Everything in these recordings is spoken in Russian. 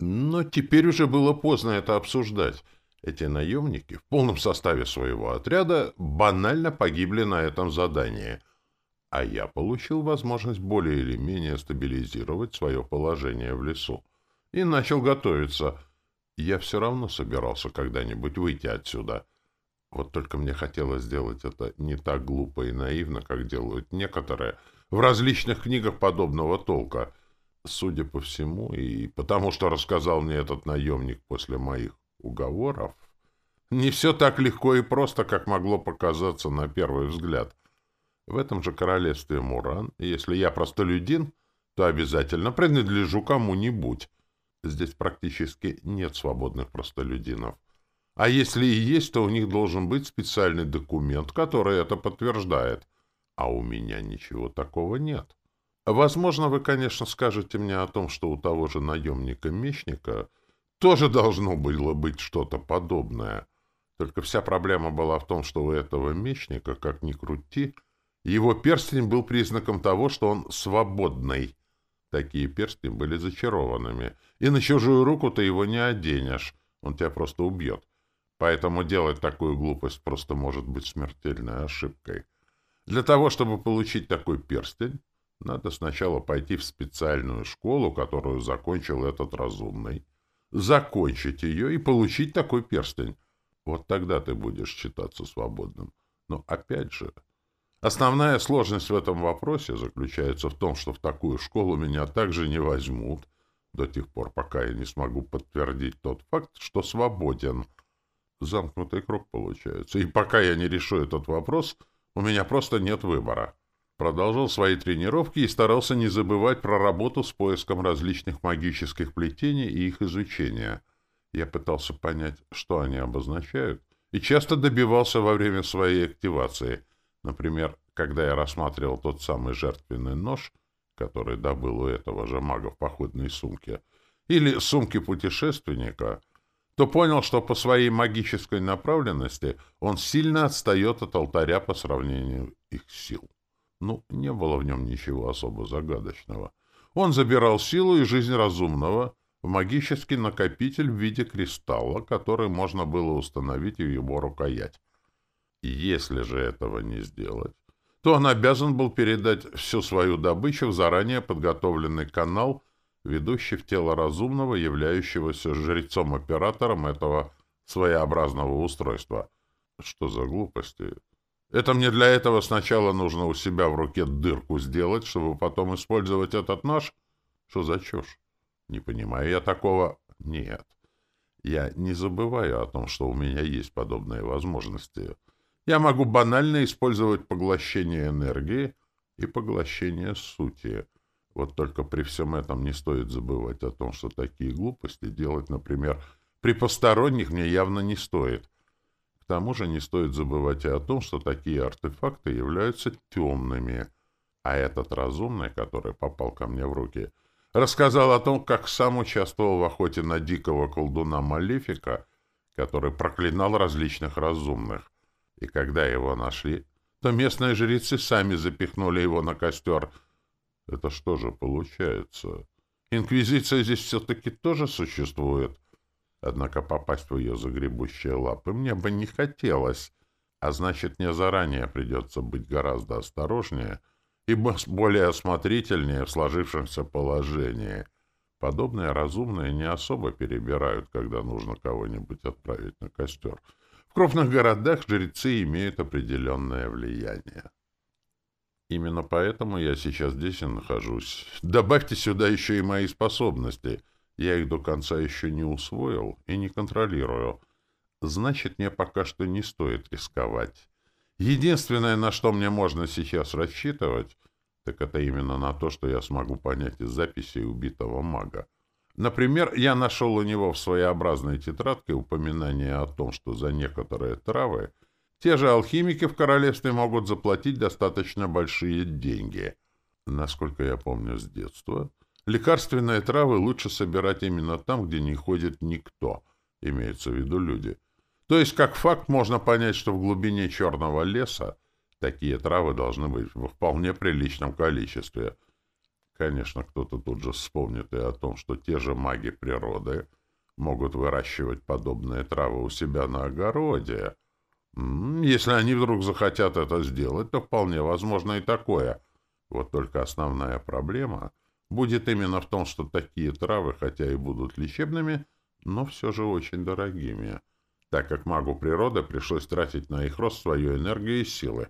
Но теперь уже было поздно это обсуждать. Эти наемники в полном составе своего отряда банально погибли на этом задании, а я получил возможность более или менее стабилизировать свое положение в лесу и начал готовиться. Я все равно собирался когда-нибудь выйти отсюда. Вот только мне хотелось сделать это не так глупо и наивно, как делают некоторые в различных книгах подобного толка. Судя по всему, и потому что рассказал мне этот наемник после моих уговоров. Не все так легко и просто, как могло показаться на первый взгляд. В этом же королевстве Муран, если я простолюдин, то обязательно принадлежу кому-нибудь. Здесь практически нет свободных простолюдинов. А если и есть, то у них должен быть специальный документ, который это подтверждает. А у меня ничего такого нет. Возможно, вы, конечно, скажете мне о том, что у того же наемника-мечника тоже должно было быть что-то подобное. Только вся проблема была в том, что у этого мечника, как ни крути, его перстень был признаком того, что он свободный. Такие перстни были зачарованными, и на чужую руку ты его не оденешь, он тебя просто убьет. Поэтому делать такую глупость просто может быть смертельной ошибкой. Для того, чтобы получить такой перстень, надо сначала пойти в специальную школу, которую закончил этот разумный, закончить ее и получить такой перстень. Вот тогда ты будешь считаться свободным. Но опять же, основная сложность в этом вопросе заключается в том, что в такую школу меня также не возьмут до тех пор, пока я не смогу подтвердить тот факт, что свободен. Замкнутый круг получается. И пока я не решу этот вопрос, у меня просто нет выбора. Продолжал свои тренировки и старался не забывать про работу с поиском различных магических плетений и их изучения. Я пытался понять, что они обозначают, и часто добивался во время своей активации. Например, когда я рассматривал тот самый жертвенный нож, который добыл у этого же мага в походной сумке, или сумке путешественника, то понял, что по своей магической направленности он сильно отстает от алтаря по сравнению их сил. Ну, не было в нем ничего особо загадочного. Он забирал силу и жизнь разумного в магический накопитель в виде кристалла, который можно было установить в его рукоять. Если же этого не сделать, то он обязан был передать всю свою добычу в заранее подготовленный канал, ведущий в тело разумного, являющегося жрецом-оператором этого своеобразного устройства. Что за глупости? Это мне для этого сначала нужно у себя в руке дырку сделать, чтобы потом использовать этот нож? Что за чушь? Не понимаю я такого. Нет. Я не забываю о том, что у меня есть подобные возможности. Я могу банально использовать поглощение энергии и поглощение сути. Вот только при всем этом не стоит забывать о том, что такие глупости делать, например, при посторонних мне явно не стоит — к тому же не стоит забывать и о том, что такие артефакты являются темными. А этот разумный, который попал ко мне в руки, рассказал о том, как сам участвовал в охоте на дикого колдуна Малефика, который проклинал различных разумных. И когда его нашли, то местные жрецы сами запихнули его на костер. Это что же получается? Инквизиция здесь все-таки тоже существует? — Однако попасть в ее загребущие лапы мне бы не хотелось, а значит, мне заранее придется быть гораздо осторожнее и более осмотрительнее в сложившемся положении. Подобные разумные не особо перебирают, когда нужно кого-нибудь отправить на костер. В крупных городах жрецы имеют определенное влияние. Именно поэтому я сейчас здесь и нахожусь. Добавьте сюда еще и мои способности — я их до конца еще не усвоил и не контролирую. Значит, мне пока что не стоит рисковать. Единственное, на что мне можно сейчас рассчитывать, так это именно на то, что я смогу понять из записей убитого мага. Например, я нашел у него в своеобразной тетрадке упоминание о том, что за некоторые травы те же алхимики в королевстве могут заплатить достаточно большие деньги. Насколько я помню с детства, Лекарственные травы лучше собирать именно там, где не ходит никто, имеется в виду люди. То есть, как факт, можно понять, что в глубине черного леса такие травы должны быть в вполне приличном количестве. Конечно, кто-то тут же вспомнит и о том, что те же маги природы могут выращивать подобные травы у себя на огороде. Если они вдруг захотят это сделать, то вполне возможно и такое. Вот только основная проблема будет именно в том, что такие травы, хотя и будут лечебными, но все же очень дорогими, так как магу природы пришлось тратить на их рост свою энергию и силы.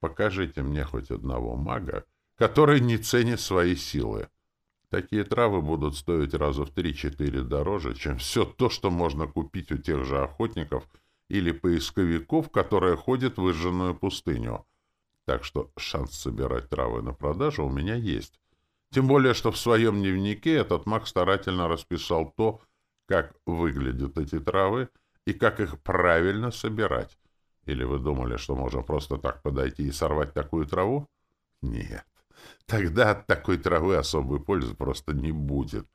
Покажите мне хоть одного мага, который не ценит свои силы. Такие травы будут стоить раза в 3-4 дороже, чем все то, что можно купить у тех же охотников или поисковиков, которые ходят в выжженную пустыню. Так что шанс собирать травы на продажу у меня есть. Тем более, что в своем дневнике этот маг старательно расписал то, как выглядят эти травы и как их правильно собирать. Или вы думали, что можно просто так подойти и сорвать такую траву? Нет. Тогда от такой травы особой пользы просто не будет.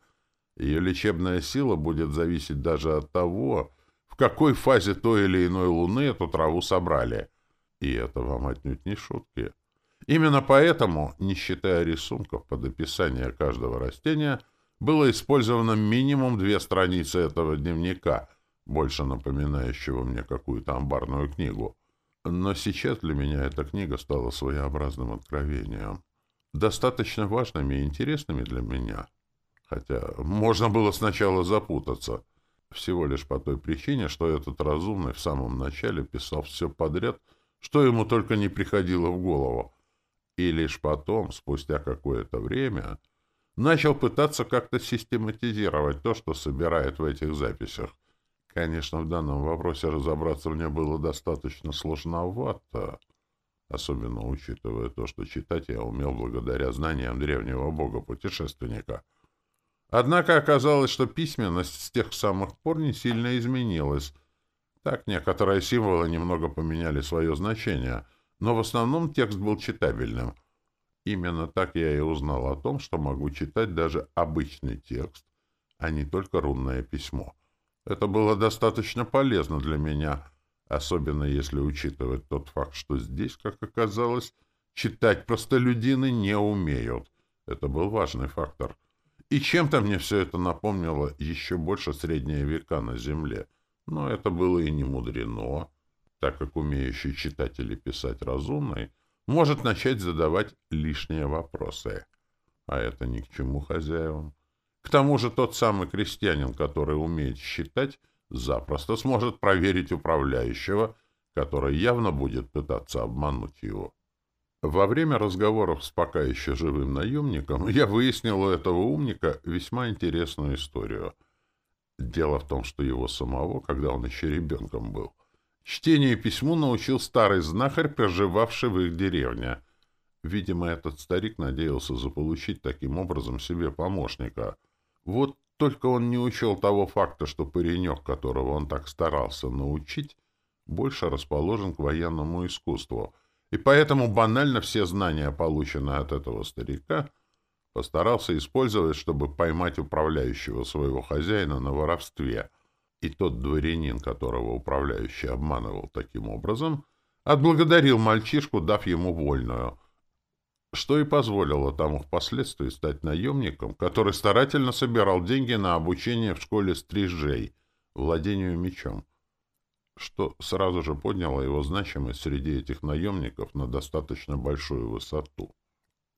Ее лечебная сила будет зависеть даже от того, в какой фазе той или иной луны эту траву собрали. И это вам отнюдь не шутки. Именно поэтому, не считая рисунков под описание каждого растения, было использовано минимум две страницы этого дневника, больше напоминающего мне какую-то амбарную книгу. Но сейчас для меня эта книга стала своеобразным откровением достаточно важными и интересными для меня. Хотя можно было сначала запутаться. Всего лишь по той причине, что этот разумный в самом начале писал все подряд, что ему только не приходило в голову. И лишь потом, спустя какое-то время, начал пытаться как-то систематизировать то, что собирает в этих записях. Конечно, в данном вопросе разобраться мне было достаточно сложновато особенно учитывая то, что читать я умел благодаря знаниям древнего бога-путешественника. Однако оказалось, что письменность с тех самых пор не сильно изменилась. Так некоторые символы немного поменяли свое значение, но в основном текст был читабельным. Именно так я и узнал о том, что могу читать даже обычный текст, а не только рунное письмо. Это было достаточно полезно для меня — особенно если учитывать тот факт, что здесь, как оказалось, читать простолюдины не умеют. Это был важный фактор. И чем-то мне все это напомнило еще больше средние века на Земле. Но это было и не мудрено, так как умеющий читать или писать разумный может начать задавать лишние вопросы. А это ни к чему хозяевам. К тому же тот самый крестьянин, который умеет считать, запросто сможет проверить управляющего, который явно будет пытаться обмануть его. Во время разговоров с пока еще живым наемником я выяснил у этого умника весьма интересную историю. Дело в том, что его самого, когда он еще ребенком был, чтению и письму научил старый знахарь, проживавший в их деревне. Видимо, этот старик надеялся заполучить таким образом себе помощника. Вот только он не учел того факта, что паренек, которого он так старался научить, больше расположен к военному искусству, и поэтому банально все знания, полученные от этого старика, постарался использовать, чтобы поймать управляющего своего хозяина на воровстве. И тот дворянин, которого управляющий обманывал таким образом, отблагодарил мальчишку, дав ему вольную — что и позволило тому впоследствии стать наемником, который старательно собирал деньги на обучение в школе стрижей, владению мечом, что сразу же подняло его значимость среди этих наемников на достаточно большую высоту.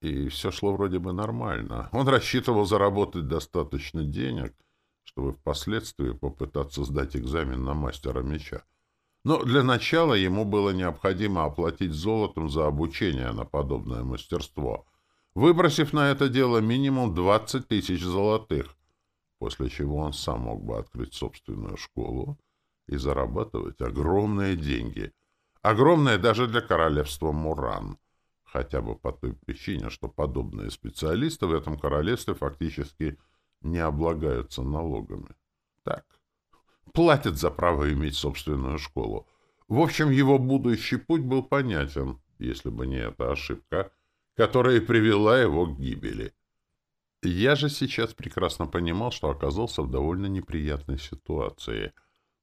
И все шло вроде бы нормально. Он рассчитывал заработать достаточно денег, чтобы впоследствии попытаться сдать экзамен на мастера меча. Но для начала ему было необходимо оплатить золотом за обучение на подобное мастерство, выбросив на это дело минимум 20 тысяч золотых, после чего он сам мог бы открыть собственную школу и зарабатывать огромные деньги. Огромные даже для королевства Муран. Хотя бы по той причине, что подобные специалисты в этом королевстве фактически не облагаются налогами. Так, платят за право иметь собственную школу. В общем, его будущий путь был понятен, если бы не эта ошибка, которая привела его к гибели. Я же сейчас прекрасно понимал, что оказался в довольно неприятной ситуации,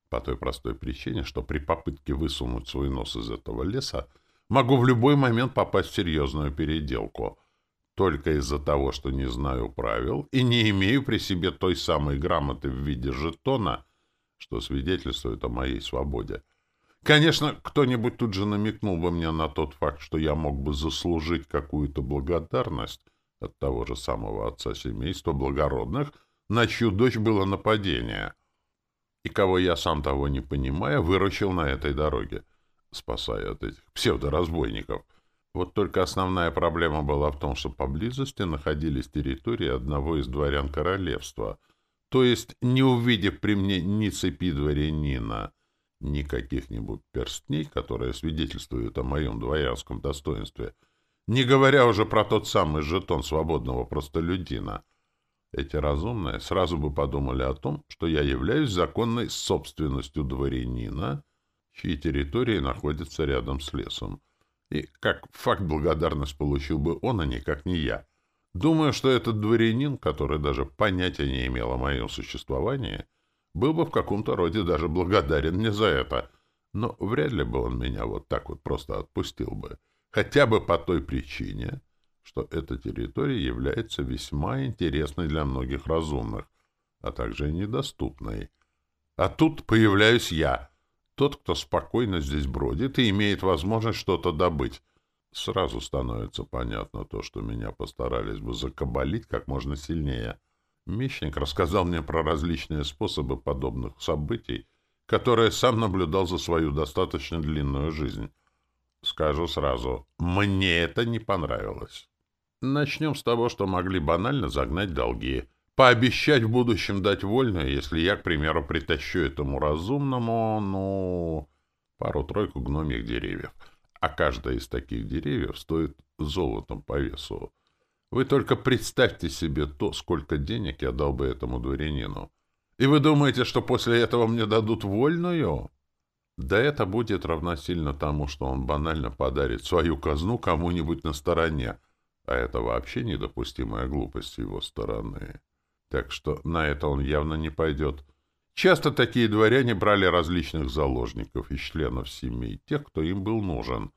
по той простой причине, что при попытке высунуть свой нос из этого леса могу в любой момент попасть в серьезную переделку. Только из-за того, что не знаю правил и не имею при себе той самой грамоты в виде жетона, что свидетельствует о моей свободе. Конечно, кто-нибудь тут же намекнул бы мне на тот факт, что я мог бы заслужить какую-то благодарность от того же самого отца семейства благородных, на чью дочь было нападение, и кого я, сам того не понимая, выручил на этой дороге, спасая от этих псевдоразбойников. Вот только основная проблема была в том, что поблизости находились территории одного из дворян королевства, то есть, не увидев при мне ни цепи дворянина, ни каких-нибудь перстней, которые свидетельствуют о моем дворянском достоинстве, не говоря уже про тот самый жетон свободного простолюдина. Эти разумные сразу бы подумали о том, что я являюсь законной собственностью дворянина, чьи территории находятся рядом с лесом. И как факт благодарность получил бы он, а никак не я. Думаю, что этот дворянин, который даже понятия не имел о моем существовании, — был бы в каком-то роде даже благодарен мне за это. Но вряд ли бы он меня вот так вот просто отпустил бы. Хотя бы по той причине, что эта территория является весьма интересной для многих разумных, а также и недоступной. А тут появляюсь я, тот, кто спокойно здесь бродит и имеет возможность что-то добыть. Сразу становится понятно то, что меня постарались бы закабалить как можно сильнее — Мищник рассказал мне про различные способы подобных событий, которые сам наблюдал за свою достаточно длинную жизнь. Скажу сразу, мне это не понравилось. Начнем с того, что могли банально загнать долги. Пообещать в будущем дать вольную, если я, к примеру, притащу этому разумному, ну, пару-тройку гномих деревьев. А каждая из таких деревьев стоит золотом по весу. Вы только представьте себе то, сколько денег я дал бы этому дворянину. И вы думаете, что после этого мне дадут вольную? Да это будет равносильно тому, что он банально подарит свою казну кому-нибудь на стороне, а это вообще недопустимая глупость его стороны. Так что на это он явно не пойдет. Часто такие дворяне брали различных заложников из членов семей, тех, кто им был нужен.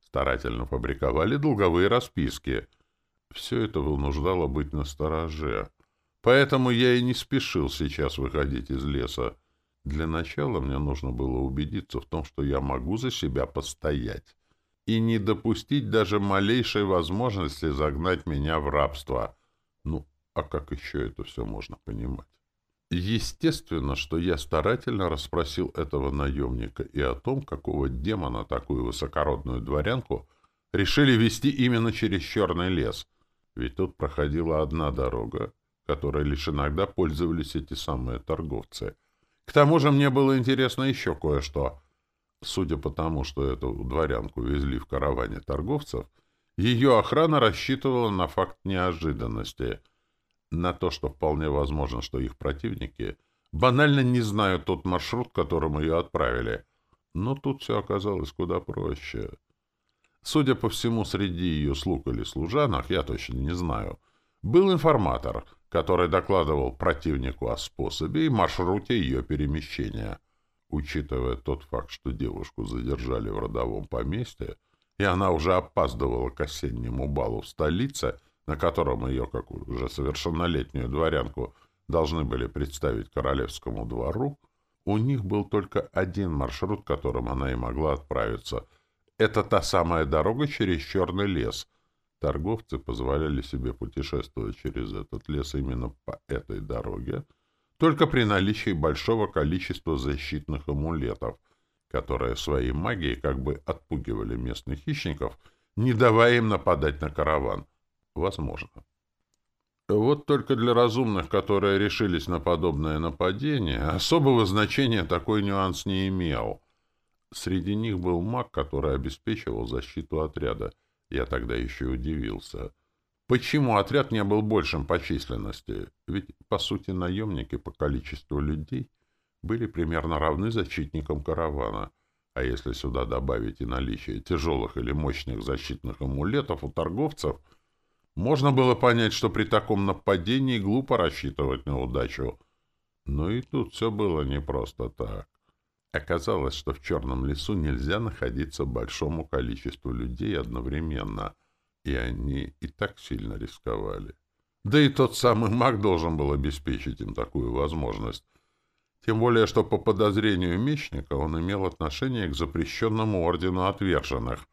Старательно фабриковали долговые расписки — все это вынуждало быть настороже. Поэтому я и не спешил сейчас выходить из леса. Для начала мне нужно было убедиться в том, что я могу за себя постоять и не допустить даже малейшей возможности загнать меня в рабство. Ну, а как еще это все можно понимать? Естественно, что я старательно расспросил этого наемника и о том, какого демона такую высокородную дворянку решили вести именно через черный лес — ведь тут проходила одна дорога, которой лишь иногда пользовались эти самые торговцы. К тому же мне было интересно еще кое-что. Судя по тому, что эту дворянку везли в караване торговцев, ее охрана рассчитывала на факт неожиданности, на то, что вполне возможно, что их противники банально не знают тот маршрут, которым ее отправили. Но тут все оказалось куда проще. Судя по всему, среди ее слуг или служанок, я точно не знаю, был информатор, который докладывал противнику о способе и маршруте ее перемещения. Учитывая тот факт, что девушку задержали в родовом поместье, и она уже опаздывала к осеннему балу в столице, на котором ее, как уже совершеннолетнюю дворянку, должны были представить королевскому двору, у них был только один маршрут, которым она и могла отправиться — это та самая дорога через черный лес. Торговцы позволяли себе путешествовать через этот лес именно по этой дороге, только при наличии большого количества защитных амулетов, которые своей магией как бы отпугивали местных хищников, не давая им нападать на караван. Возможно. Вот только для разумных, которые решились на подобное нападение, особого значения такой нюанс не имел — Среди них был маг, который обеспечивал защиту отряда. Я тогда еще удивился. Почему отряд не был большим по численности? Ведь, по сути, наемники по количеству людей были примерно равны защитникам каравана. А если сюда добавить и наличие тяжелых или мощных защитных амулетов у торговцев, можно было понять, что при таком нападении глупо рассчитывать на удачу. Но и тут все было не просто так. Оказалось, что в черном лесу нельзя находиться большому количеству людей одновременно. И они и так сильно рисковали. Да и тот самый маг должен был обеспечить им такую возможность. Тем более, что по подозрению мечника он имел отношение к запрещенному ордену отверженных,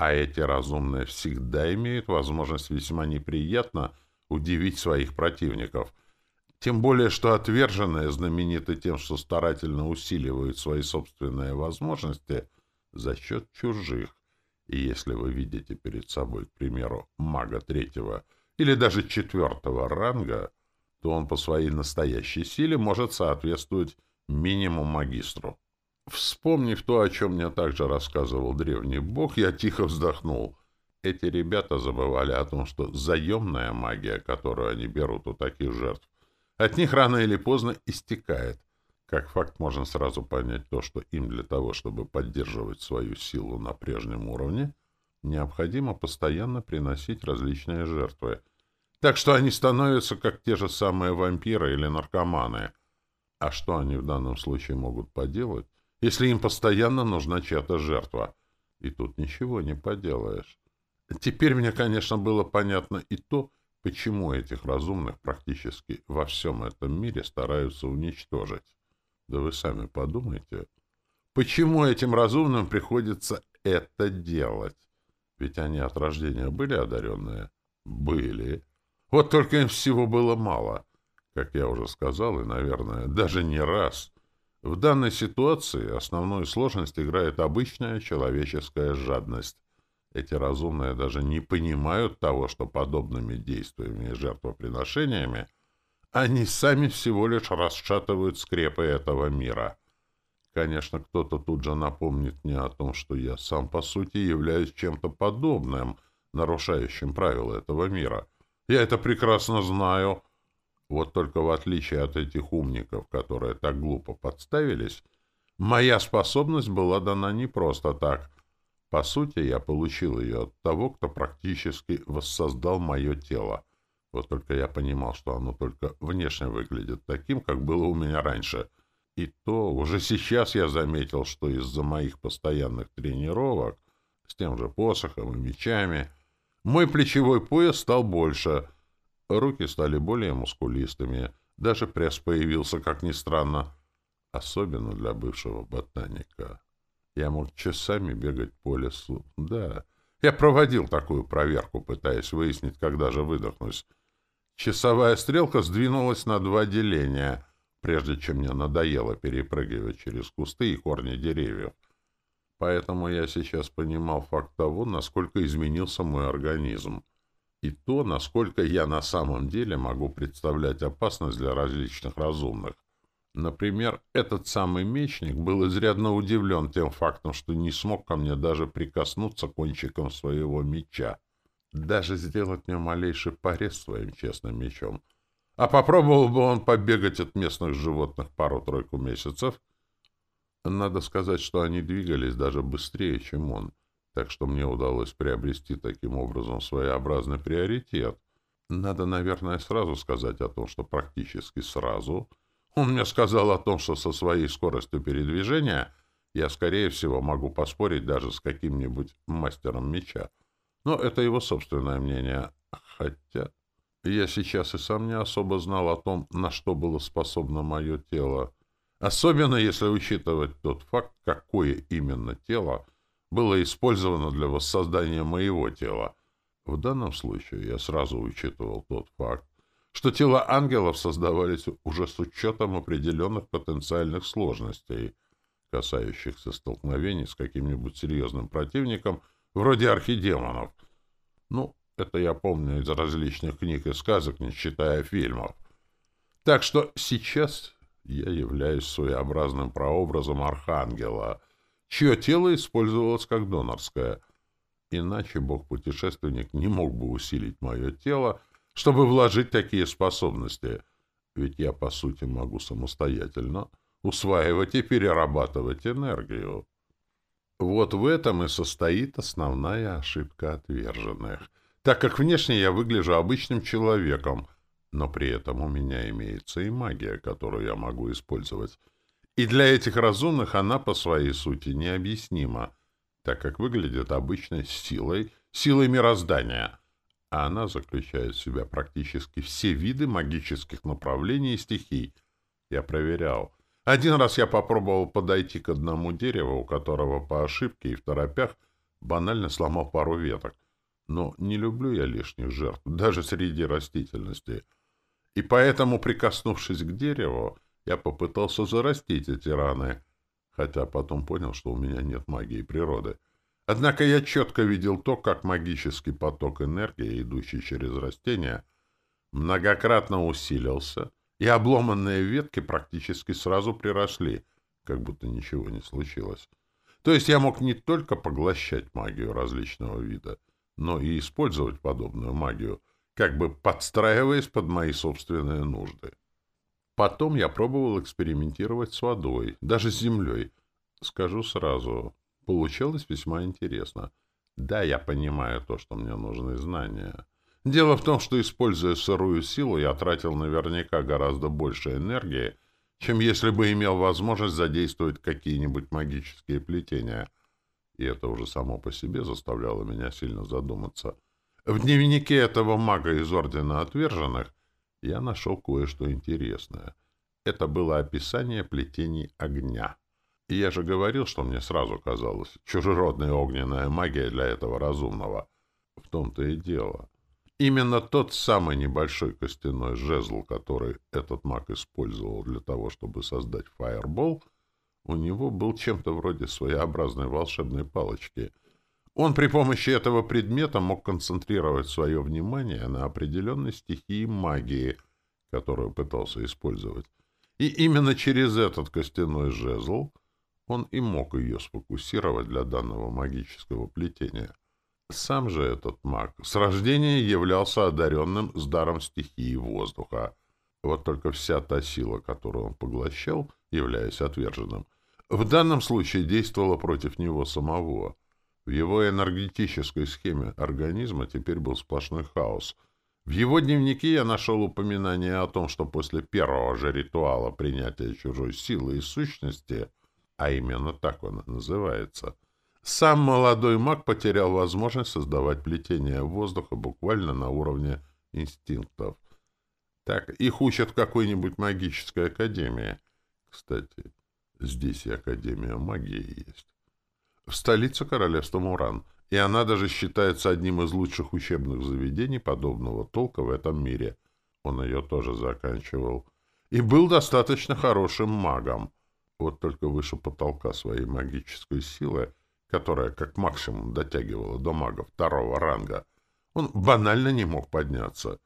а эти разумные всегда имеют возможность весьма неприятно удивить своих противников. Тем более, что отверженные знамениты тем, что старательно усиливают свои собственные возможности за счет чужих. И если вы видите перед собой, к примеру, мага третьего или даже четвертого ранга, то он по своей настоящей силе может соответствовать минимум магистру. Вспомнив то, о чем мне также рассказывал древний бог, я тихо вздохнул. Эти ребята забывали о том, что заемная магия, которую они берут у таких жертв, от них рано или поздно истекает. Как факт можно сразу понять то, что им для того, чтобы поддерживать свою силу на прежнем уровне, необходимо постоянно приносить различные жертвы. Так что они становятся как те же самые вампиры или наркоманы. А что они в данном случае могут поделать, если им постоянно нужна чья-то жертва? И тут ничего не поделаешь. Теперь мне, конечно, было понятно и то, почему этих разумных практически во всем этом мире стараются уничтожить. Да вы сами подумайте, почему этим разумным приходится это делать? Ведь они от рождения были одаренные? Были. Вот только им всего было мало. Как я уже сказал, и, наверное, даже не раз. В данной ситуации основную сложность играет обычная человеческая жадность. Эти разумные даже не понимают того, что подобными действиями и жертвоприношениями они сами всего лишь расшатывают скрепы этого мира. Конечно, кто-то тут же напомнит мне о том, что я сам, по сути, являюсь чем-то подобным, нарушающим правила этого мира — я это прекрасно знаю. Вот только в отличие от этих умников, которые так глупо подставились, моя способность была дана не просто так. По сути, я получил ее от того, кто практически воссоздал мое тело. Вот только я понимал, что оно только внешне выглядит таким, как было у меня раньше. И то уже сейчас я заметил, что из-за моих постоянных тренировок с тем же посохом и мечами — мой плечевой пояс стал больше, руки стали более мускулистыми, даже пресс появился, как ни странно, особенно для бывшего ботаника. Я мог часами бегать по лесу. Да, я проводил такую проверку, пытаясь выяснить, когда же выдохнусь. Часовая стрелка сдвинулась на два деления, прежде чем мне надоело перепрыгивать через кусты и корни деревьев. Поэтому я сейчас понимал факт того, насколько изменился мой организм, и то, насколько я на самом деле могу представлять опасность для различных разумных. Например, этот самый мечник был изрядно удивлен тем фактом, что не смог ко мне даже прикоснуться кончиком своего меча, даже сделать мне малейший порез своим честным мечом. А попробовал бы он побегать от местных животных пару-тройку месяцев — надо сказать, что они двигались даже быстрее, чем он, так что мне удалось приобрести таким образом своеобразный приоритет. Надо, наверное, сразу сказать о том, что практически сразу он мне сказал о том, что со своей скоростью передвижения я, скорее всего, могу поспорить даже с каким-нибудь мастером меча. Но это его собственное мнение. Хотя я сейчас и сам не особо знал о том, на что было способно мое тело. Особенно если учитывать тот факт, какое именно тело было использовано для воссоздания моего тела. В данном случае я сразу учитывал тот факт, что тела ангелов создавались уже с учетом определенных потенциальных сложностей, касающихся столкновений с каким-нибудь серьезным противником, вроде архидемонов. Ну, это я помню из различных книг и сказок, не считая фильмов. Так что сейчас я являюсь своеобразным прообразом архангела, чье тело использовалось как донорское. Иначе бог-путешественник не мог бы усилить мое тело, чтобы вложить такие способности. Ведь я, по сути, могу самостоятельно усваивать и перерабатывать энергию. Вот в этом и состоит основная ошибка отверженных, так как внешне я выгляжу обычным человеком — но при этом у меня имеется и магия, которую я могу использовать. И для этих разумных она по своей сути необъяснима, так как выглядит обычной силой силой мироздания. А она заключает в себя практически все виды магических направлений и стихий. Я проверял. Один раз я попробовал подойти к одному дереву, у которого по ошибке и в торопях банально сломал пару веток. Но не люблю я лишних жертв, даже среди растительности. И поэтому, прикоснувшись к дереву, я попытался зарастить эти раны, хотя потом понял, что у меня нет магии природы. Однако я четко видел то, как магический поток энергии, идущий через растения, многократно усилился, и обломанные ветки практически сразу приросли, как будто ничего не случилось. То есть я мог не только поглощать магию различного вида, но и использовать подобную магию, как бы подстраиваясь под мои собственные нужды. Потом я пробовал экспериментировать с водой, даже с землей. Скажу сразу, получалось весьма интересно. Да, я понимаю то, что мне нужны знания. Дело в том, что, используя сырую силу, я тратил наверняка гораздо больше энергии, чем если бы имел возможность задействовать какие-нибудь магические плетения. И это уже само по себе заставляло меня сильно задуматься. В дневнике этого мага из Ордена Отверженных я нашел кое-что интересное. Это было описание плетений огня. И я же говорил, что мне сразу казалось, чужеродная огненная магия для этого разумного. В том-то и дело. Именно тот самый небольшой костяной жезл, который этот маг использовал для того, чтобы создать фаербол, у него был чем-то вроде своеобразной волшебной палочки. Он при помощи этого предмета мог концентрировать свое внимание на определенной стихии магии, которую пытался использовать. И именно через этот костяной жезл он и мог ее сфокусировать для данного магического плетения. Сам же этот маг с рождения являлся одаренным с даром стихии воздуха. Вот только вся та сила, которую он поглощал, являясь отверженным, в данном случае действовала против него самого. В его энергетической схеме организма теперь был сплошной хаос. В его дневнике я нашел упоминание о том, что после первого же ритуала принятия чужой силы и сущности, а именно так он называется, сам молодой маг потерял возможность создавать плетение воздуха буквально на уровне инстинктов. Так, их учат в какой-нибудь магической академии. Кстати, здесь и Академия магии есть в столицу королевства Муран, и она даже считается одним из лучших учебных заведений подобного толка в этом мире. Он ее тоже заканчивал. И был достаточно хорошим магом. Вот только выше потолка своей магической силы, которая как максимум дотягивала до мага второго ранга, он банально не мог подняться.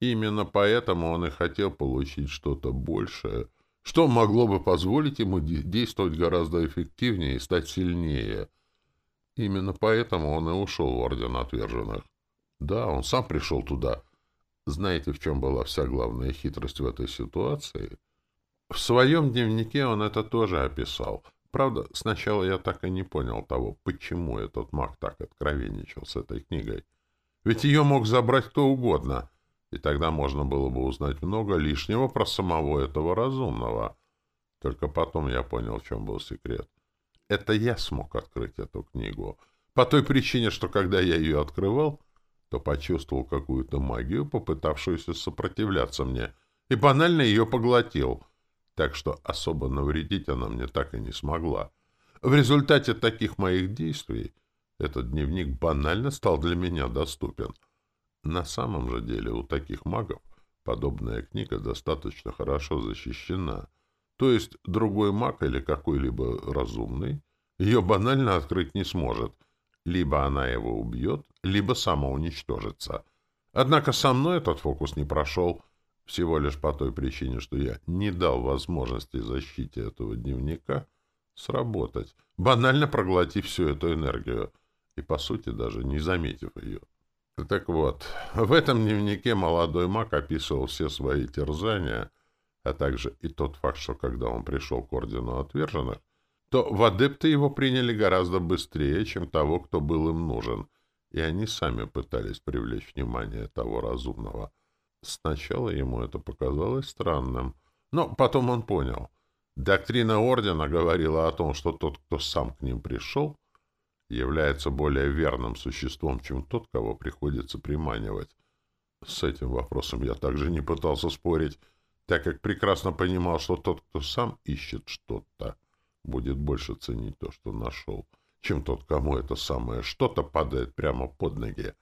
Именно поэтому он и хотел получить что-то большее — что могло бы позволить ему действовать гораздо эффективнее и стать сильнее. Именно поэтому он и ушел в Орден Отверженных. Да, он сам пришел туда. Знаете, в чем была вся главная хитрость в этой ситуации? В своем дневнике он это тоже описал. Правда, сначала я так и не понял того, почему этот маг так откровенничал с этой книгой. Ведь ее мог забрать кто угодно — и тогда можно было бы узнать много лишнего про самого этого разумного. Только потом я понял, в чем был секрет. Это я смог открыть эту книгу. По той причине, что когда я ее открывал, то почувствовал какую-то магию, попытавшуюся сопротивляться мне, и банально ее поглотил. Так что особо навредить она мне так и не смогла. В результате таких моих действий этот дневник банально стал для меня доступен — на самом же деле у таких магов подобная книга достаточно хорошо защищена. То есть другой маг или какой-либо разумный ее банально открыть не сможет. Либо она его убьет, либо самоуничтожится. Однако со мной этот фокус не прошел, всего лишь по той причине, что я не дал возможности защите этого дневника сработать, банально проглотив всю эту энергию и, по сути, даже не заметив ее. Так вот, в этом дневнике молодой маг описывал все свои терзания, а также и тот факт, что когда он пришел к Ордену Отверженных, то в адепты его приняли гораздо быстрее, чем того, кто был им нужен, и они сами пытались привлечь внимание того разумного. Сначала ему это показалось странным, но потом он понял. Доктрина Ордена говорила о том, что тот, кто сам к ним пришел, является более верным существом, чем тот, кого приходится приманивать. С этим вопросом я также не пытался спорить, так как прекрасно понимал, что тот, кто сам ищет что-то, будет больше ценить то, что нашел, чем тот, кому это самое что-то падает прямо под ноги.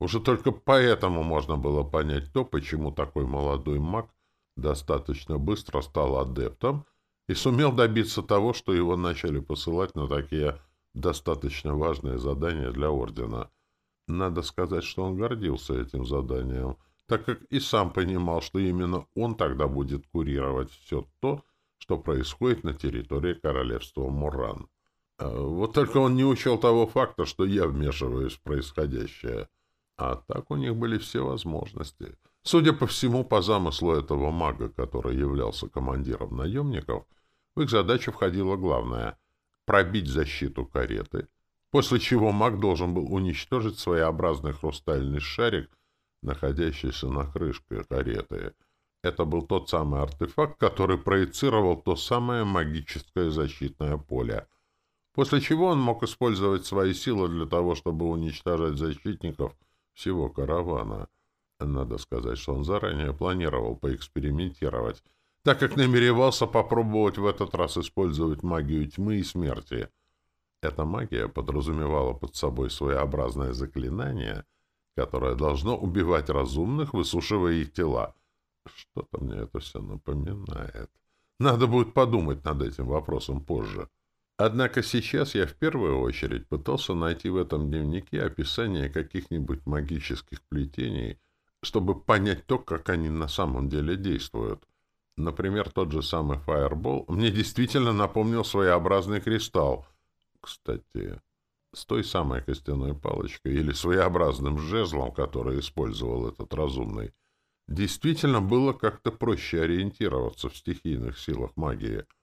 Уже только поэтому можно было понять то, почему такой молодой маг достаточно быстро стал адептом и сумел добиться того, что его начали посылать на такие достаточно важные задания для Ордена. Надо сказать, что он гордился этим заданием, так как и сам понимал, что именно он тогда будет курировать все то, что происходит на территории королевства Муран. А вот только он не учел того факта, что я вмешиваюсь в происходящее. А так у них были все возможности. Судя по всему, по замыслу этого мага, который являлся командиром наемников, в их задачу входило главное — пробить защиту кареты, после чего маг должен был уничтожить своеобразный хрустальный шарик, находящийся на крышке кареты. Это был тот самый артефакт, который проецировал то самое магическое защитное поле, после чего он мог использовать свои силы для того, чтобы уничтожать защитников всего каравана. Надо сказать, что он заранее планировал поэкспериментировать, так как намеревался попробовать в этот раз использовать магию тьмы и смерти. Эта магия подразумевала под собой своеобразное заклинание, которое должно убивать разумных, высушивая их тела. Что-то мне это все напоминает. Надо будет подумать над этим вопросом позже. Однако сейчас я в первую очередь пытался найти в этом дневнике описание каких-нибудь магических плетений, чтобы понять то, как они на самом деле действуют. Например, тот же самый Fireball мне действительно напомнил своеобразный кристалл. Кстати, с той самой костяной палочкой или своеобразным жезлом, который использовал этот разумный, действительно было как-то проще ориентироваться в стихийных силах магии —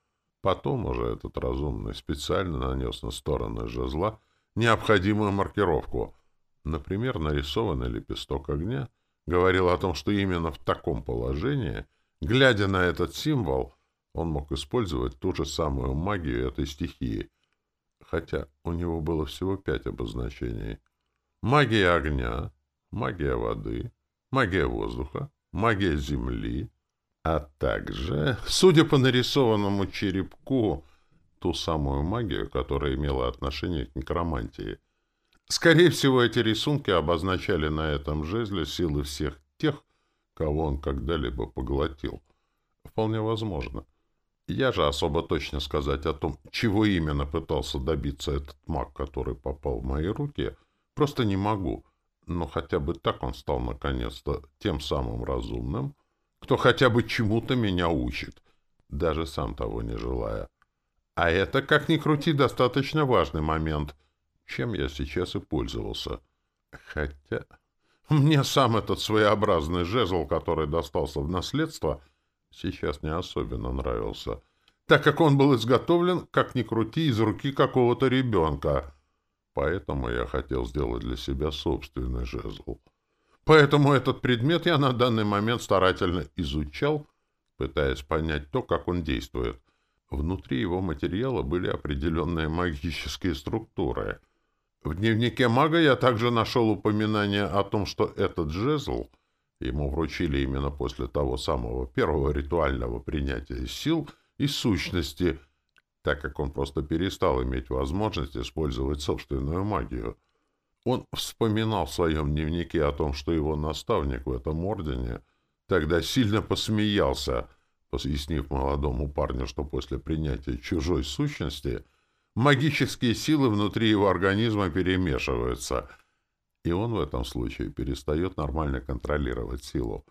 Потом уже этот разумный специально нанес на стороны жезла необходимую маркировку. Например, нарисованный лепесток огня говорил о том, что именно в таком положении, глядя на этот символ, он мог использовать ту же самую магию этой стихии, хотя у него было всего пять обозначений. Магия огня, магия воды, магия воздуха, магия земли, а также, судя по нарисованному черепку, ту самую магию, которая имела отношение к некромантии. Скорее всего, эти рисунки обозначали на этом жезле силы всех тех, кого он когда-либо поглотил. Вполне возможно. Я же особо точно сказать о том, чего именно пытался добиться этот маг, который попал в мои руки, просто не могу. Но хотя бы так он стал наконец-то тем самым разумным, кто хотя бы чему-то меня учит, даже сам того не желая. А это, как ни крути, достаточно важный момент, чем я сейчас и пользовался. Хотя мне сам этот своеобразный жезл, который достался в наследство, сейчас не особенно нравился, так как он был изготовлен, как ни крути, из руки какого-то ребенка. Поэтому я хотел сделать для себя собственный жезл. Поэтому этот предмет я на данный момент старательно изучал, пытаясь понять то, как он действует. Внутри его материала были определенные магические структуры. В дневнике мага я также нашел упоминание о том, что этот жезл ему вручили именно после того самого первого ритуального принятия сил и сущности, так как он просто перестал иметь возможность использовать собственную магию — он вспоминал в своем дневнике о том, что его наставник в этом ордене тогда сильно посмеялся, пояснив молодому парню, что после принятия чужой сущности магические силы внутри его организма перемешиваются, и он в этом случае перестает нормально контролировать силу.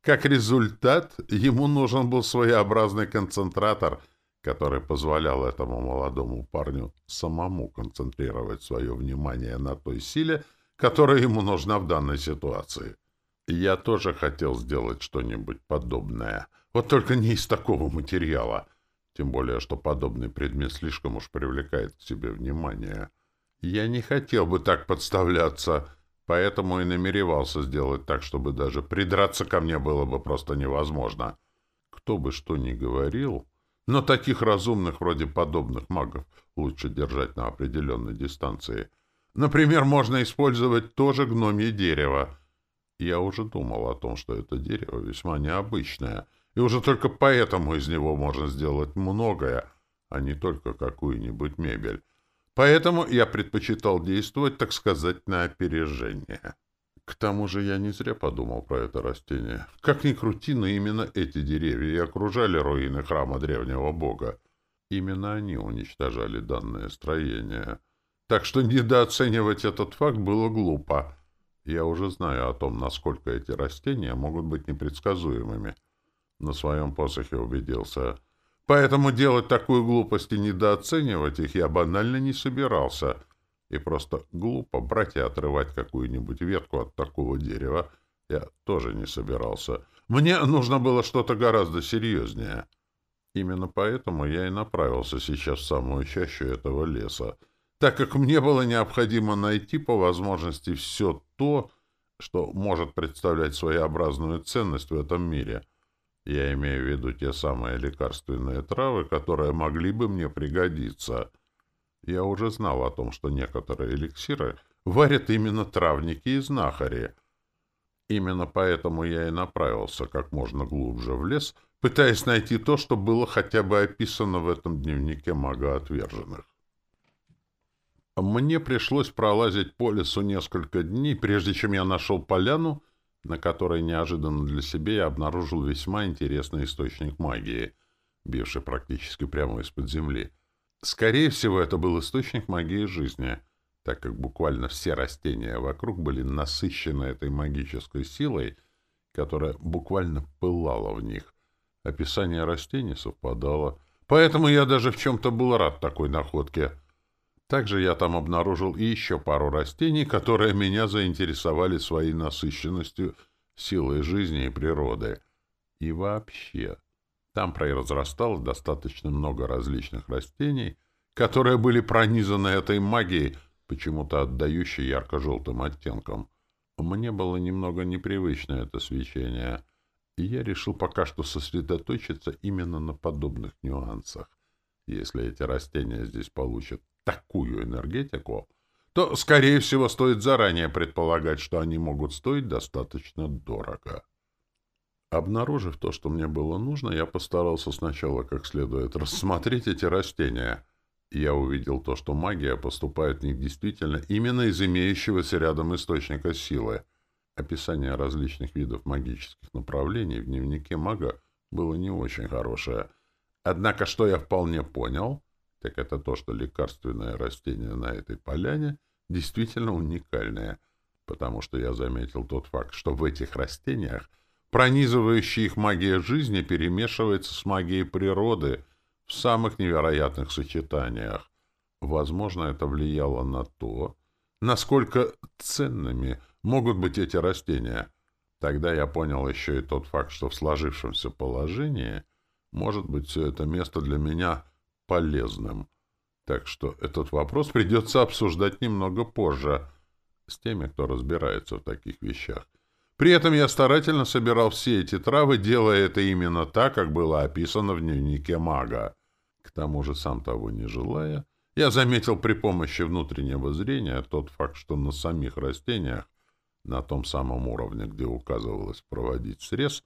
Как результат, ему нужен был своеобразный концентратор — который позволял этому молодому парню самому концентрировать свое внимание на той силе, которая ему нужна в данной ситуации. я тоже хотел сделать что-нибудь подобное, вот только не из такого материала, тем более, что подобный предмет слишком уж привлекает к себе внимание. Я не хотел бы так подставляться, поэтому и намеревался сделать так, чтобы даже придраться ко мне было бы просто невозможно. Кто бы что ни говорил... Но таких разумных, вроде подобных магов, лучше держать на определенной дистанции. Например, можно использовать тоже гномье дерево. Я уже думал о том, что это дерево весьма необычное, и уже только поэтому из него можно сделать многое, а не только какую-нибудь мебель. Поэтому я предпочитал действовать, так сказать, на опережение. К тому же я не зря подумал про это растение. Как ни крути, но именно эти деревья и окружали руины храма древнего бога. Именно они уничтожали данное строение. Так что недооценивать этот факт было глупо. Я уже знаю о том, насколько эти растения могут быть непредсказуемыми. На своем посохе убедился. Поэтому делать такую глупость и недооценивать их я банально не собирался — и просто глупо брать и отрывать какую-нибудь ветку от такого дерева я тоже не собирался. Мне нужно было что-то гораздо серьезнее. Именно поэтому я и направился сейчас в самую чащу этого леса, так как мне было необходимо найти по возможности все то, что может представлять своеобразную ценность в этом мире. Я имею в виду те самые лекарственные травы, которые могли бы мне пригодиться — я уже знал о том, что некоторые эликсиры варят именно травники и знахари. Именно поэтому я и направился как можно глубже в лес, пытаясь найти то, что было хотя бы описано в этом дневнике мага отверженных. Мне пришлось пролазить по лесу несколько дней, прежде чем я нашел поляну, на которой неожиданно для себя я обнаружил весьма интересный источник магии, бивший практически прямо из-под земли. Скорее всего, это был источник магии жизни, так как буквально все растения вокруг были насыщены этой магической силой, которая буквально пылала в них. Описание растений совпадало, поэтому я даже в чем-то был рад такой находке. Также я там обнаружил и еще пару растений, которые меня заинтересовали своей насыщенностью, силой жизни и природы. И вообще... Там произрастало достаточно много различных растений, которые были пронизаны этой магией, почему-то отдающей ярко-желтым оттенком. Мне было немного непривычно это свечение, и я решил пока что сосредоточиться именно на подобных нюансах. Если эти растения здесь получат такую энергетику, то, скорее всего, стоит заранее предполагать, что они могут стоить достаточно дорого. Обнаружив то, что мне было нужно, я постарался сначала как следует рассмотреть эти растения. Я увидел то, что магия поступает в них действительно именно из имеющегося рядом источника силы. Описание различных видов магических направлений в дневнике мага было не очень хорошее. Однако, что я вполне понял, так это то, что лекарственные растения на этой поляне действительно уникальные, потому что я заметил тот факт, что в этих растениях Пронизывающая их магия жизни перемешивается с магией природы в самых невероятных сочетаниях. Возможно, это влияло на то, насколько ценными могут быть эти растения. Тогда я понял еще и тот факт, что в сложившемся положении может быть все это место для меня полезным. Так что этот вопрос придется обсуждать немного позже с теми, кто разбирается в таких вещах. При этом я старательно собирал все эти травы, делая это именно так, как было описано в дневнике мага. К тому же, сам того не желая, я заметил при помощи внутреннего зрения тот факт, что на самих растениях, на том самом уровне, где указывалось проводить срез,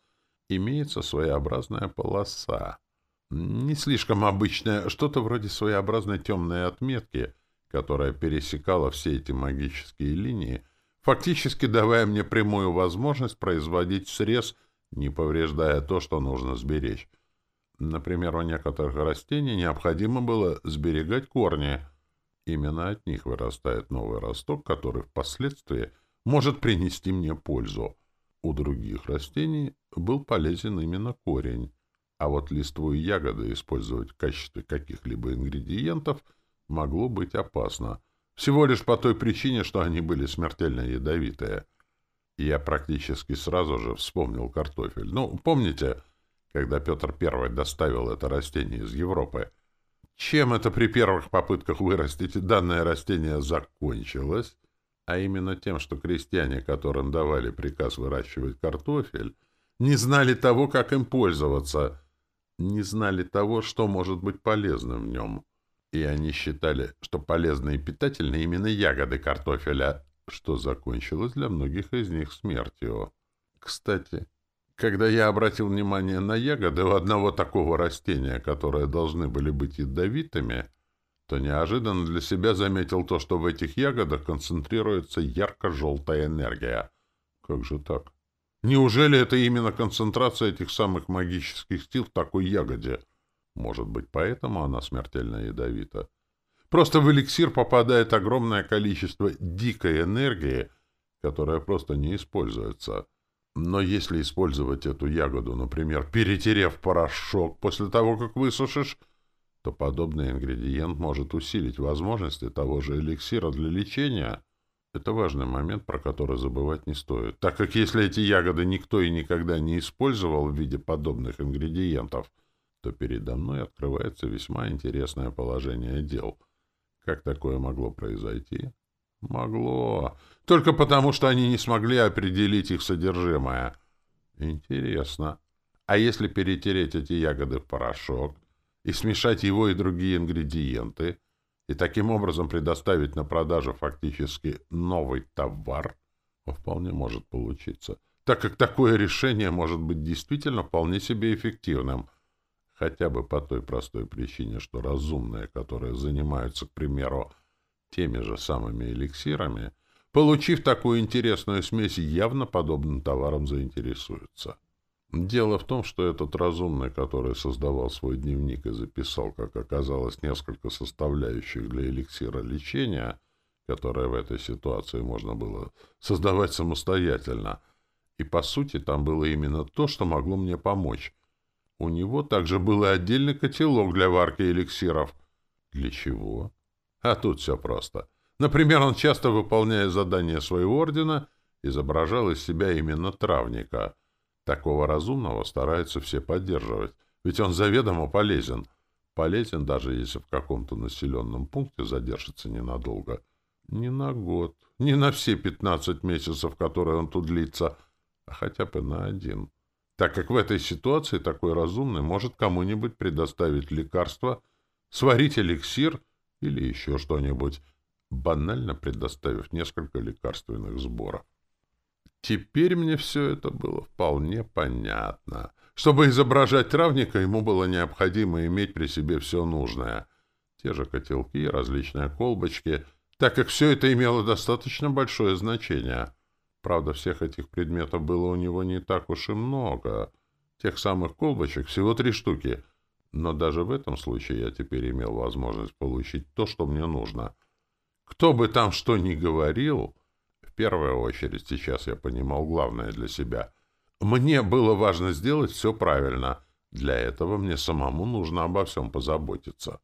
имеется своеобразная полоса. Не слишком обычная, что-то вроде своеобразной темной отметки, которая пересекала все эти магические линии, фактически давая мне прямую возможность производить срез, не повреждая то, что нужно сберечь. Например, у некоторых растений необходимо было сберегать корни. Именно от них вырастает новый росток, который впоследствии может принести мне пользу. У других растений был полезен именно корень, а вот листву и ягоды использовать в качестве каких-либо ингредиентов могло быть опасно — всего лишь по той причине, что они были смертельно ядовитые. Я практически сразу же вспомнил картофель. Ну, помните, когда Петр I доставил это растение из Европы? Чем это при первых попытках вырастить данное растение закончилось? А именно тем, что крестьяне, которым давали приказ выращивать картофель, не знали того, как им пользоваться. Не знали того, что может быть полезным в нем. И они считали, что полезны и питательны именно ягоды картофеля, что закончилось для многих из них смертью. Кстати, когда я обратил внимание на ягоды у одного такого растения, которые должны были быть ядовитыми, то неожиданно для себя заметил то, что в этих ягодах концентрируется ярко-желтая энергия. Как же так? Неужели это именно концентрация этих самых магических сил в такой ягоде? Может быть, поэтому она смертельно ядовита? Просто в эликсир попадает огромное количество дикой энергии, которая просто не используется. Но если использовать эту ягоду, например, перетерев порошок после того, как высушишь, то подобный ингредиент может усилить возможности того же эликсира для лечения. Это важный момент, про который забывать не стоит, так как если эти ягоды никто и никогда не использовал в виде подобных ингредиентов, то передо мной открывается весьма интересное положение дел — как такое могло произойти? Могло. Только потому, что они не смогли определить их содержимое. Интересно. А если перетереть эти ягоды в порошок и смешать его и другие ингредиенты, и таким образом предоставить на продажу фактически новый товар, вполне может получиться, так как такое решение может быть действительно вполне себе эффективным — Хотя бы по той простой причине, что разумные, которые занимаются, к примеру, теми же самыми эликсирами, получив такую интересную смесь, явно подобным товаром заинтересуются. Дело в том, что этот разумный, который создавал свой дневник и записал, как оказалось, несколько составляющих для эликсира лечения, которые в этой ситуации можно было создавать самостоятельно, и, по сути, там было именно то, что могло мне помочь — у него также был и отдельный котелок для варки эликсиров. Для чего? А тут все просто. Например, он часто, выполняя задания своего ордена, изображал из себя именно травника. Такого разумного стараются все поддерживать, ведь он заведомо полезен. Полезен, даже если в каком-то населенном пункте задержится ненадолго. Не на год, не на все пятнадцать месяцев, которые он тут длится, а хотя бы на один так как в этой ситуации такой разумный может кому-нибудь предоставить лекарство, сварить эликсир или еще что-нибудь, банально предоставив несколько лекарственных сборов. Теперь мне все это было вполне понятно. Чтобы изображать травника, ему было необходимо иметь при себе все нужное. Те же котелки, различные колбочки, так как все это имело достаточно большое значение — Правда, всех этих предметов было у него не так уж и много. Тех самых колбочек всего три штуки. Но даже в этом случае я теперь имел возможность получить то, что мне нужно. Кто бы там что ни говорил, первую очередь сейчас я понимал главное для себя. Мне было важно сделать все правильно. Для этого мне самому нужно обо всем позаботиться.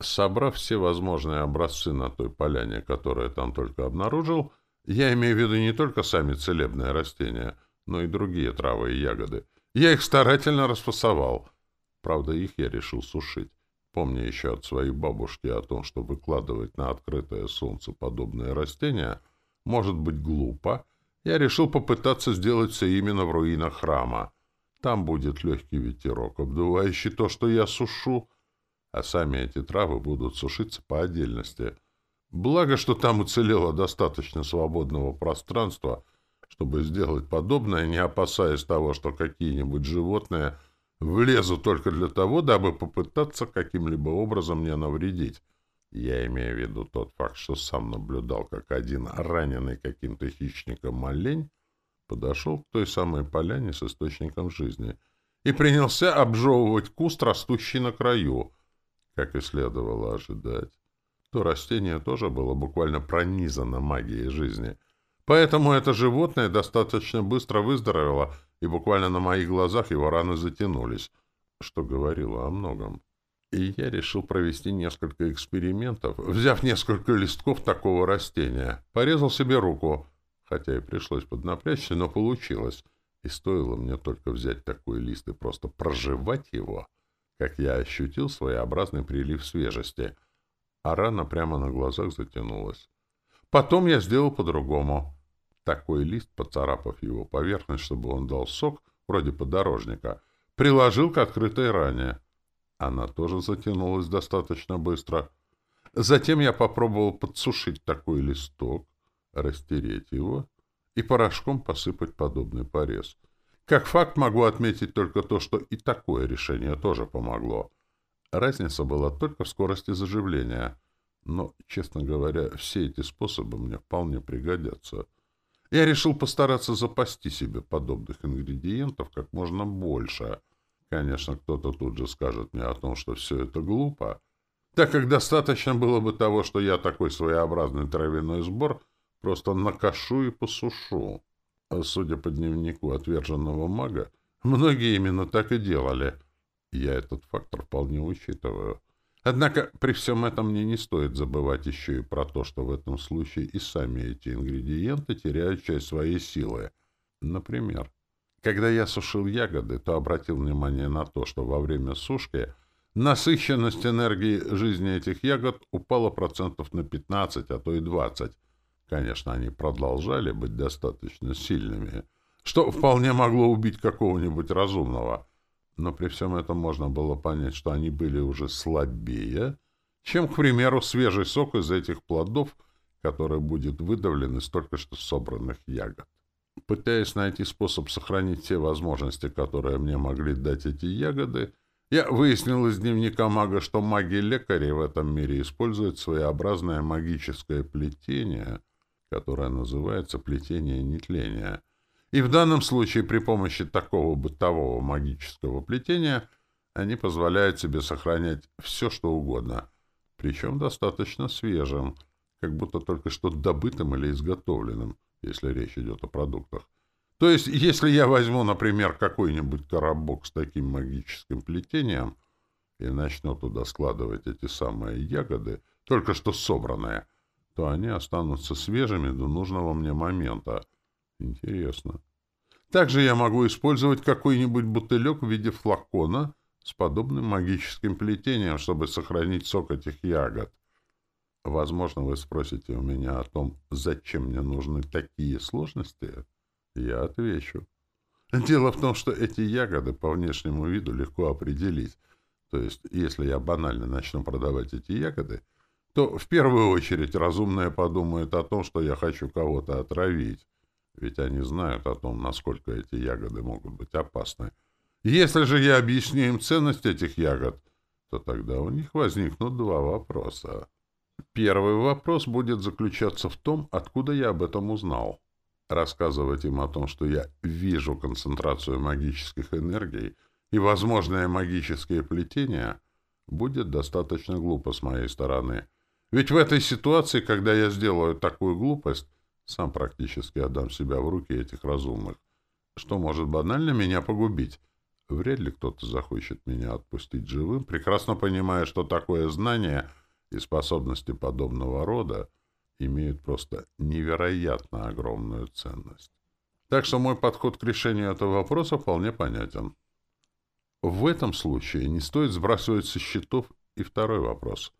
Собрав все возможные образцы на той поляне, которую я там только обнаружил, — я имею в виду не только сами целебные растения, но и другие травы и ягоды. Я их старательно расфасовал. Правда, их я решил сушить. Помня еще от своей бабушки о том, что выкладывать на открытое солнце подобные растения может быть глупо, я решил попытаться сделать все именно в руинах храма. Там будет легкий ветерок, обдувающий то, что я сушу, а сами эти травы будут сушиться по отдельности — Благо, что там уцелело достаточно свободного пространства, чтобы сделать подобное, не опасаясь того, что какие-нибудь животные влезут только для того, дабы попытаться каким-либо образом мне навредить. Я имею в виду тот факт, что сам наблюдал, как один раненый каким-то хищником олень подошел к той самой поляне с источником жизни и принялся обжевывать куст, растущий на краю, как и следовало ожидать то растение тоже было буквально пронизано магией жизни. Поэтому это животное достаточно быстро выздоровело, и буквально на моих глазах его раны затянулись, что говорило о многом. И я решил провести несколько экспериментов, взяв несколько листков такого растения. Порезал себе руку, хотя и пришлось поднапрячься, но получилось. И стоило мне только взять такой лист и просто проживать его, как я ощутил своеобразный прилив свежести — а рана прямо на глазах затянулась. Потом я сделал по-другому. Такой лист, поцарапав его поверхность, чтобы он дал сок, вроде подорожника, приложил к открытой ране. Она тоже затянулась достаточно быстро. Затем я попробовал подсушить такой листок, растереть его и порошком посыпать подобный порез. Как факт могу отметить только то, что и такое решение тоже помогло. Разница была только в скорости заживления. Но, честно говоря, все эти способы мне вполне пригодятся. Я решил постараться запасти себе подобных ингредиентов как можно больше. Конечно, кто-то тут же скажет мне о том, что все это глупо, так как достаточно было бы того, что я такой своеобразный травяной сбор просто накашу и посушу. А судя по дневнику отверженного мага, многие именно так и делали. Я этот фактор вполне учитываю. Однако при всем этом мне не стоит забывать еще и про то, что в этом случае и сами эти ингредиенты теряют часть своей силы. Например, когда я сушил ягоды, то обратил внимание на то, что во время сушки насыщенность энергии жизни этих ягод упала процентов на 15, а то и 20. Конечно, они продолжали быть достаточно сильными, что вполне могло убить какого-нибудь разумного — но при всем этом можно было понять, что они были уже слабее, чем, к примеру, свежий сок из этих плодов, который будет выдавлен из только что собранных ягод. Пытаясь найти способ сохранить те возможности, которые мне могли дать эти ягоды, я выяснил из дневника мага, что маги-лекари в этом мире используют своеобразное магическое плетение, которое называется плетение нетления — и в данном случае при помощи такого бытового магического плетения они позволяют себе сохранять все, что угодно, причем достаточно свежим, как будто только что добытым или изготовленным, если речь идет о продуктах. То есть, если я возьму, например, какой-нибудь коробок с таким магическим плетением и начну туда складывать эти самые ягоды, только что собранные, то они останутся свежими до нужного мне момента — Интересно. Также я могу использовать какой-нибудь бутылек в виде флакона с подобным магическим плетением, чтобы сохранить сок этих ягод. Возможно, вы спросите у меня о том, зачем мне нужны такие сложности. Я отвечу. Дело в том, что эти ягоды по внешнему виду легко определить. То есть, если я банально начну продавать эти ягоды, то в первую очередь разумные подумают о том, что я хочу кого-то отравить ведь они знают о том, насколько эти ягоды могут быть опасны. Если же я объясню им ценность этих ягод, то тогда у них возникнут два вопроса. Первый вопрос будет заключаться в том, откуда я об этом узнал. Рассказывать им о том, что я вижу концентрацию магических энергий и возможные магические плетения, будет достаточно глупо с моей стороны. Ведь в этой ситуации, когда я сделаю такую глупость, сам практически отдам себя в руки этих разумных, что может банально меня погубить. Вряд ли кто-то захочет меня отпустить живым, прекрасно понимая, что такое знание и способности подобного рода имеют просто невероятно огромную ценность. Так что мой подход к решению этого вопроса вполне понятен. В этом случае не стоит сбрасывать со счетов и второй вопрос,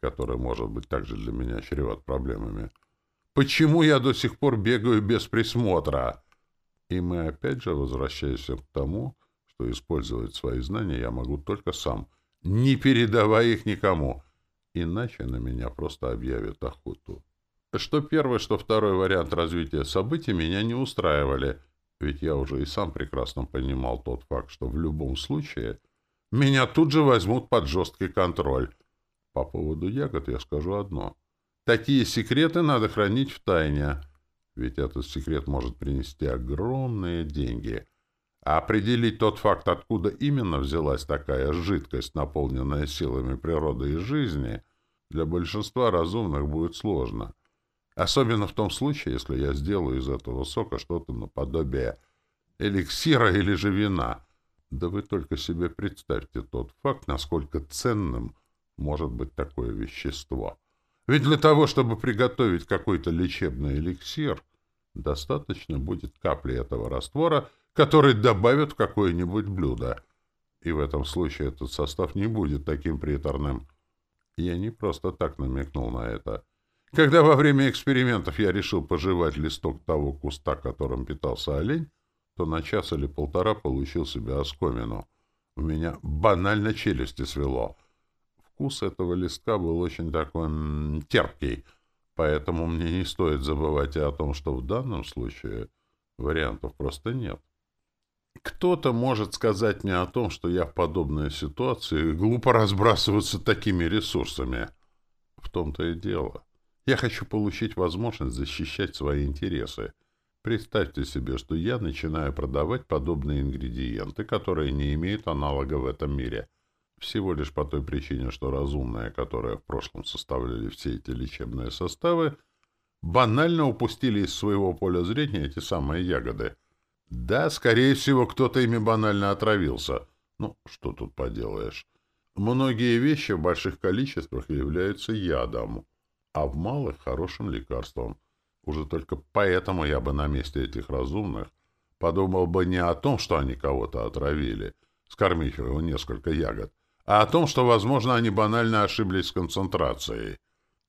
который может быть также для меня чреват проблемами — Почему я до сих пор бегаю без присмотра? И мы опять же возвращаемся к тому, что использовать свои знания я могу только сам, не передавая их никому, иначе на меня просто объявят охоту. Что первый, что второй вариант развития событий меня не устраивали, ведь я уже и сам прекрасно понимал тот факт, что в любом случае меня тут же возьмут под жесткий контроль. По поводу ягод я скажу одно — Такие секреты надо хранить в тайне, ведь этот секрет может принести огромные деньги. А определить тот факт, откуда именно взялась такая жидкость, наполненная силами природы и жизни, для большинства разумных будет сложно. Особенно в том случае, если я сделаю из этого сока что-то наподобие эликсира или же вина. Да вы только себе представьте тот факт, насколько ценным может быть такое вещество. Ведь для того, чтобы приготовить какой-то лечебный эликсир, достаточно будет капли этого раствора, который добавят в какое-нибудь блюдо. И в этом случае этот состав не будет таким приторным. Я не просто так намекнул на это. Когда во время экспериментов я решил пожевать листок того куста, которым питался олень, то на час или полтора получил себе оскомину. У меня банально челюсти свело. Вкус этого листка был очень такой терпкий, поэтому мне не стоит забывать и о том, что в данном случае вариантов просто нет. Кто-то может сказать мне о том, что я в подобной ситуации глупо разбрасываться такими ресурсами. В том-то и дело. Я хочу получить возможность защищать свои интересы. Представьте себе, что я начинаю продавать подобные ингредиенты, которые не имеют аналога в этом мире. Всего лишь по той причине, что разумные, которые в прошлом составляли все эти лечебные составы, банально упустили из своего поля зрения эти самые ягоды. Да, скорее всего, кто-то ими банально отравился. Ну, что тут поделаешь. Многие вещи в больших количествах являются ядом, а в малых — хорошим лекарством. Уже только поэтому я бы на месте этих разумных подумал бы не о том, что они кого-то отравили, скормив его несколько ягод, а о том, что, возможно, они банально ошиблись с концентрацией.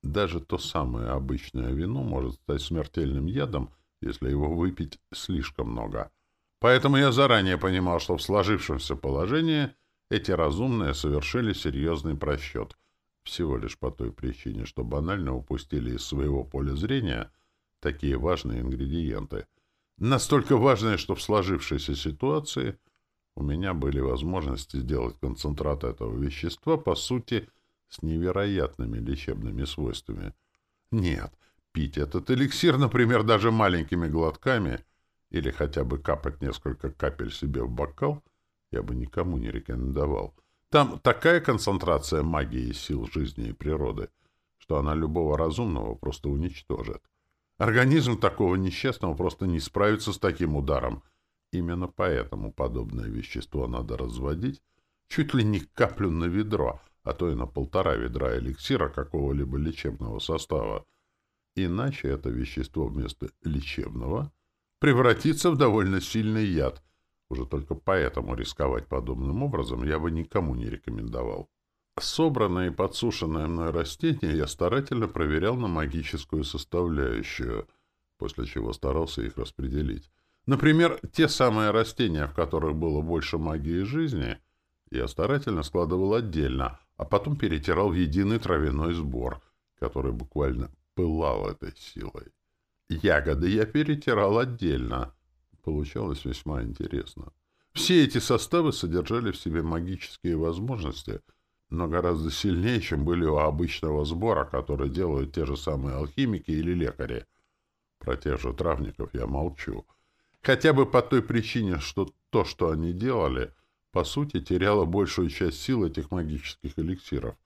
Даже то самое обычное вино может стать смертельным ядом, если его выпить слишком много. Поэтому я заранее понимал, что в сложившемся положении эти разумные совершили серьезный просчет, всего лишь по той причине, что банально упустили из своего поля зрения — такие важные ингредиенты. Настолько важные, что в сложившейся ситуации у меня были возможности сделать концентрат этого вещества, по сути, с невероятными лечебными свойствами. Нет, пить этот эликсир, например, даже маленькими глотками или хотя бы капать несколько капель себе в бокал, я бы никому не рекомендовал. Там такая концентрация магии сил жизни и природы, что она любого разумного просто уничтожит. Организм такого несчастного просто не справится с таким ударом. Именно поэтому подобное вещество надо разводить чуть ли не каплю на ведро, а то и на полтора ведра эликсира какого-либо лечебного состава. Иначе это вещество вместо лечебного превратится в довольно сильный яд. Уже только поэтому рисковать подобным образом я бы никому не рекомендовал. Собранное и подсушенное мной растение я старательно проверял на магическую составляющую, после чего старался их распределить. Например, те самые растения, в которых было больше магии жизни, я старательно складывал отдельно, а потом перетирал в единый травяной сбор, который буквально пылал этой силой. Ягоды я перетирал отдельно. Получалось весьма интересно. Все эти составы содержали в себе магические возможности — но гораздо сильнее, чем были у обычного сбора, который делают те же самые алхимики или лекари. Про тех же травников я молчу. Хотя бы по той причине, что то, что они делали, по сути, теряло большую часть сил этих магических эликсиров.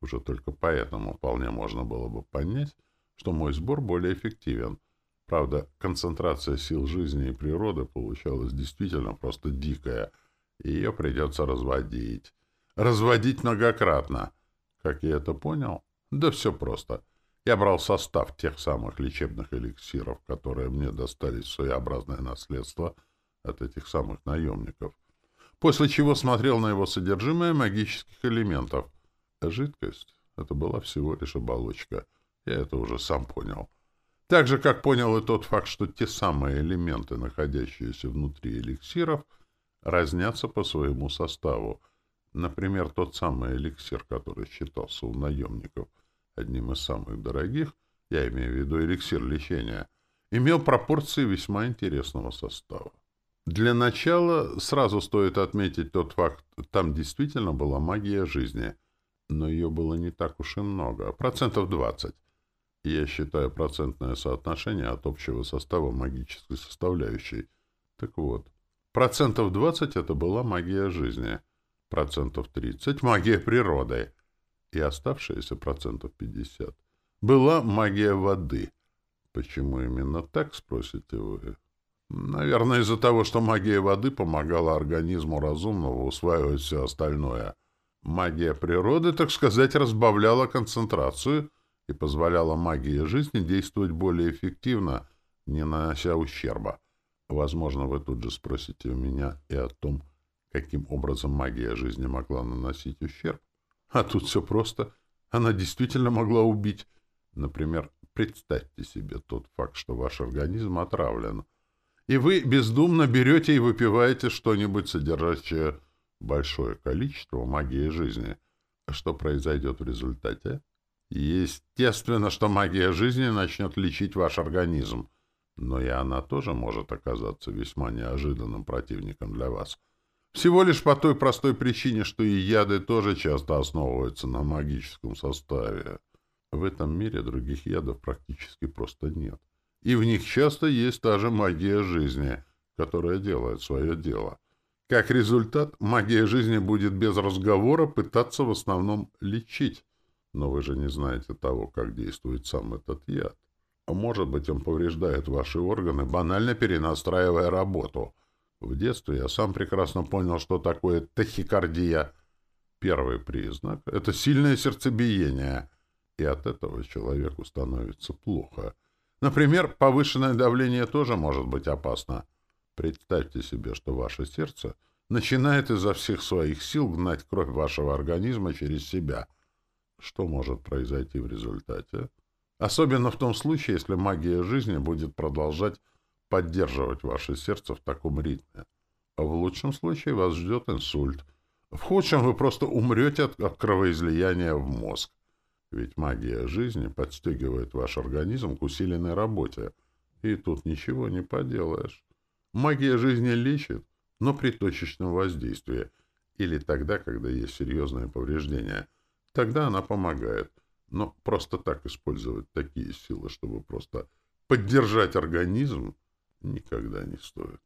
Уже только поэтому вполне можно было бы понять, что мой сбор более эффективен. Правда, концентрация сил жизни и природы получалась действительно просто дикая, и ее придется разводить разводить многократно. Как я это понял? Да все просто. Я брал состав тех самых лечебных эликсиров, которые мне достались в своеобразное наследство от этих самых наемников, после чего смотрел на его содержимое магических элементов. жидкость — это была всего лишь оболочка. Я это уже сам понял. Так же, как понял и тот факт, что те самые элементы, находящиеся внутри эликсиров, разнятся по своему составу — Например, тот самый эликсир, который считался у наемников одним из самых дорогих, я имею в виду эликсир лечения, имел пропорции весьма интересного состава. Для начала сразу стоит отметить тот факт, там действительно была магия жизни, но ее было не так уж и много, процентов 20. Я считаю процентное соотношение от общего состава магической составляющей. Так вот, процентов 20 это была магия жизни — процентов 30 — магия природы, и оставшиеся процентов 50 была магия воды. Почему именно так, спросите вы? Наверное, из-за того, что магия воды помогала организму разумного усваивать все остальное. Магия природы, так сказать, разбавляла концентрацию и позволяла магии жизни действовать более эффективно, не нанося ущерба. Возможно, вы тут же спросите у меня и о том, каким образом магия жизни могла наносить ущерб. А тут все просто. Она действительно могла убить. Например, представьте себе тот факт, что ваш организм отравлен. И вы бездумно берете и выпиваете что-нибудь, содержащее большое количество магии жизни. Что произойдет в результате? Естественно, что магия жизни начнет лечить ваш организм. Но и она тоже может оказаться весьма неожиданным противником для вас. Всего лишь по той простой причине, что и яды тоже часто основываются на магическом составе. В этом мире других ядов практически просто нет. И в них часто есть та же магия жизни, которая делает свое дело. Как результат, магия жизни будет без разговора пытаться в основном лечить. Но вы же не знаете того, как действует сам этот яд. А может быть, он повреждает ваши органы, банально перенастраивая работу. В детстве я сам прекрасно понял, что такое тахикардия. Первый признак — это сильное сердцебиение, и от этого человеку становится плохо. Например, повышенное давление тоже может быть опасно. Представьте себе, что ваше сердце начинает изо всех своих сил гнать кровь вашего организма через себя. Что может произойти в результате? Особенно в том случае, если магия жизни будет продолжать поддерживать ваше сердце в таком ритме. А в лучшем случае вас ждет инсульт. В худшем вы просто умрете от, от кровоизлияния в мозг. Ведь магия жизни подстегивает ваш организм к усиленной работе. И тут ничего не поделаешь. Магия жизни лечит, но при точечном воздействии. Или тогда, когда есть серьезные повреждения. Тогда она помогает. Но просто так использовать такие силы, чтобы просто поддержать организм, никогда не стоит.